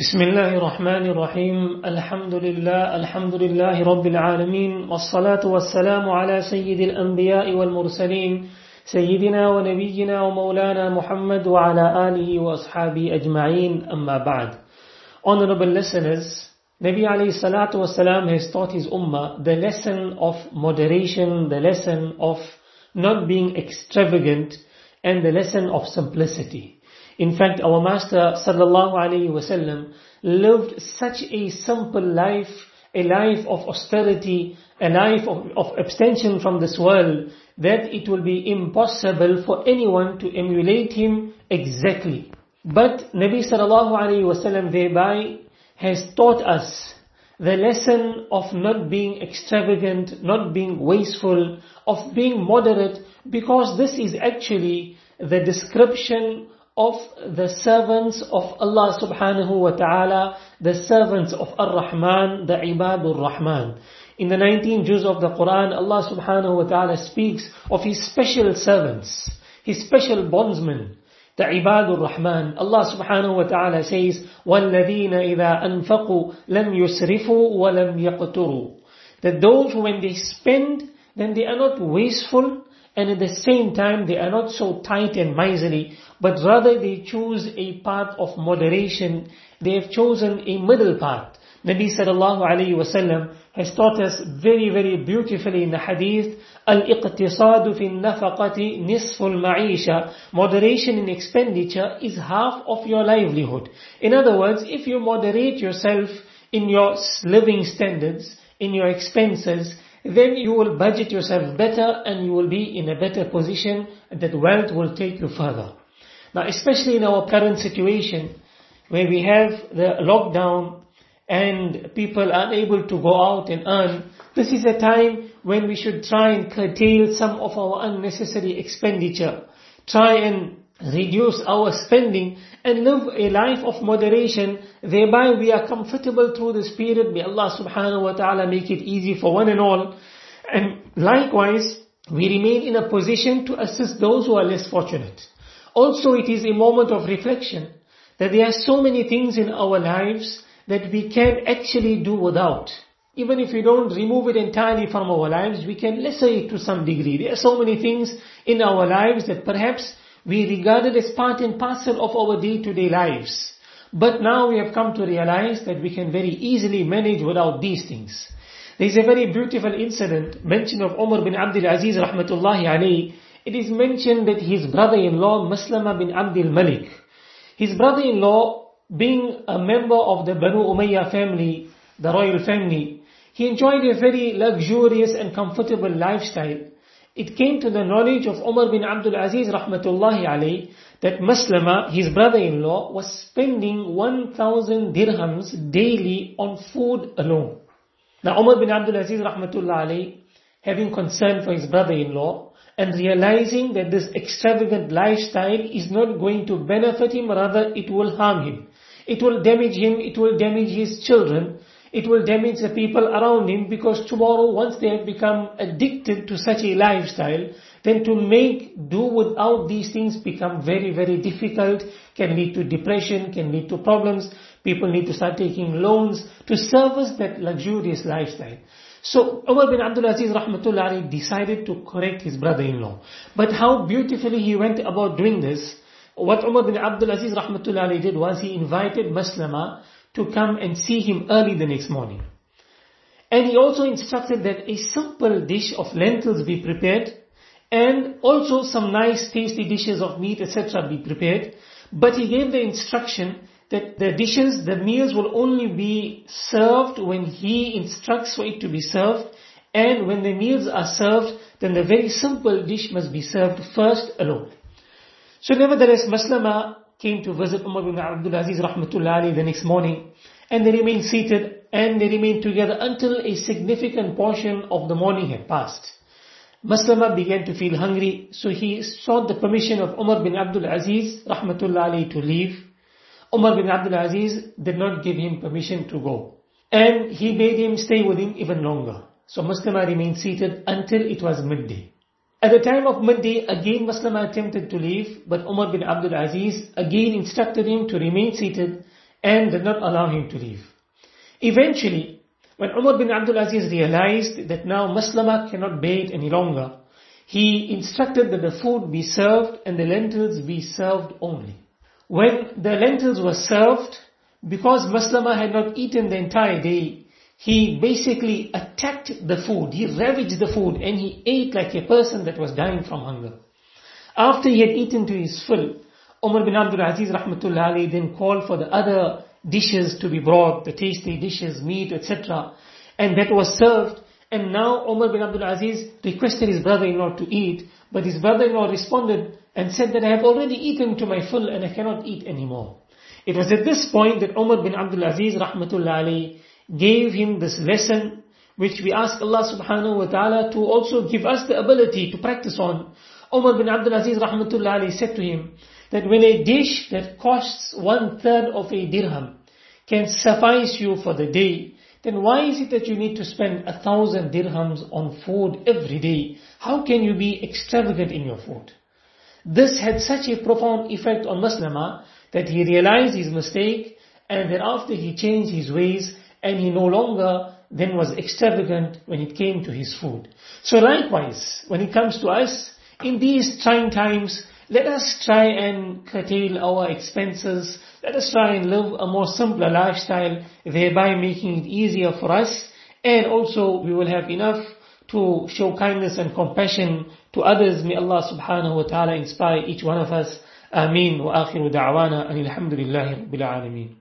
بسم الله الرحمن الرحيم الحمد لله الحمد لله رب العالمين والصلاة والسلام على سيد الأنبياء والمرسلين سيدنا ونبينا ومولانا محمد وعلى آله وأصحابه أجمعين أما بعد Honorable listeners, Nabi alayhi salatu wasalam has taught his ummah the lesson of moderation, the lesson of not being extravagant, and the lesson of simplicity. In fact, our Master sallallahu alaihi wasallam lived such a simple life, a life of austerity, a life of, of abstention from this world, that it will be impossible for anyone to emulate him exactly. But Nabi sallallahu alaihi wasallam thereby has taught us the lesson of not being extravagant, not being wasteful, of being moderate, because this is actually the description of the servants of Allah subhanahu wa ta'ala, the servants of Ar-Rahman, the Ibadur Rahman. In the 19th juz of the Quran, Allah subhanahu wa ta'ala speaks of His special servants, His special bondsmen, the Ibadur Rahman. Allah subhanahu wa ta'ala says, وَالَّذِينَ إِذَا أَنفَقُوا لَمْ يُسْرِفُوا وَلَمْ يَقْتُرُوا That those who when they spend, then they are not wasteful, and at the same time they are not so tight and miserly, but rather they choose a path of moderation. They have chosen a middle path. Nabi sallallahu alayhi wasallam has taught us very, very beautifully in the hadith, Al-iqtisadu fi nafaqati nisful ma'isha. Moderation in expenditure is half of your livelihood. In other words, if you moderate yourself in your living standards, in your expenses, then you will budget yourself better and you will be in a better position that wealth will take you further. Now, especially in our current situation, where we have the lockdown and people are unable to go out and earn, this is a time when we should try and curtail some of our unnecessary expenditure. Try and reduce our spending and live a life of moderation. Thereby we are comfortable through this period. May Allah subhanahu wa ta'ala make it easy for one and all. And likewise, we remain in a position to assist those who are less fortunate. Also, it is a moment of reflection that there are so many things in our lives that we can actually do without. Even if we don't remove it entirely from our lives, we can lesser it to some degree. There are so many things in our lives that perhaps we regarded as part and parcel of our day-to-day lives. But now we have come to realize that we can very easily manage without these things. There is a very beautiful incident mentioned of Umar bin Abdul Aziz rahmatullahi alayhi it is mentioned that his brother-in-law, Maslama bin Abdul Malik, his brother-in-law, being a member of the Banu Umayyah family, the royal family, he enjoyed a very luxurious and comfortable lifestyle. It came to the knowledge of Umar bin Abdul Aziz rahmatullahi alayhi that Maslama, his brother-in-law, was spending 1000 dirhams daily on food alone. Now Umar bin Abdul Aziz rahmatullahi alayhi, having concern for his brother-in-law, and realizing that this extravagant lifestyle is not going to benefit him, rather it will harm him. It will damage him, it will damage his children, it will damage the people around him because tomorrow once they have become addicted to such a lifestyle, then to make do without these things become very, very difficult, can lead to depression, can lead to problems. People need to start taking loans to service that luxurious lifestyle. So Umar bin Abdul Aziz rahmatullah decided to correct his brother-in-law. But how beautifully he went about doing this, what Umar bin Abdul Aziz rahmatullah did was he invited Maslama to come and see him early the next morning. And he also instructed that a simple dish of lentils be prepared and also some nice tasty dishes of meat etc. be prepared. But he gave the instruction that the dishes, the meals will only be served when he instructs for it to be served. And when the meals are served, then the very simple dish must be served first alone. So nevertheless, Maslama came to visit Umar bin Abdul Aziz rahmatullah the next morning. And they remained seated and they remained together until a significant portion of the morning had passed. Maslama began to feel hungry, so he sought the permission of Umar bin Abdul Aziz rahmatullah to leave. Umar bin Abdul Aziz did not give him permission to go. And he made him stay with him even longer. So Maslama remained seated until it was midday. At the time of midday, again Maslama attempted to leave, but Umar bin Abdul Aziz again instructed him to remain seated and did not allow him to leave. Eventually, when Umar bin Abdul Aziz realized that now Maslama cannot bear it any longer, he instructed that the food be served and the lentils be served only. When the lentils were served, because Maslama had not eaten the entire day, he basically attacked the food, he ravaged the food and he ate like a person that was dying from hunger. After he had eaten to his fill, Umar bin Abdul Aziz rahmatullah then called for the other dishes to be brought, the tasty dishes, meat, etc. And that was served. And now Umar bin Abdul Aziz requested his brother-in-law to eat, but his brother-in-law responded and said that I have already eaten to my full and I cannot eat anymore. It was at this point that Umar bin Abdul Aziz rahmatullah gave him this lesson which we ask Allah subhanahu wa ta'ala to also give us the ability to practice on. Umar bin Abdul Aziz rahmatullah said to him that when a dish that costs one third of a dirham can suffice you for the day, then why is it that you need to spend a thousand dirhams on food every day? How can you be extravagant in your food? This had such a profound effect on Maslama that he realized his mistake and thereafter he changed his ways and he no longer then was extravagant when it came to his food. So likewise, when it comes to us, in these trying times, let us try and curtail our expenses. Let us try and live a more simpler lifestyle, thereby making it easier for us. And also we will have enough to show kindness and compassion to others. May Allah subhanahu wa ta'ala inspire each one of us. Ameen wa akhiru da'wana alhamdulillahi rabbil alameen.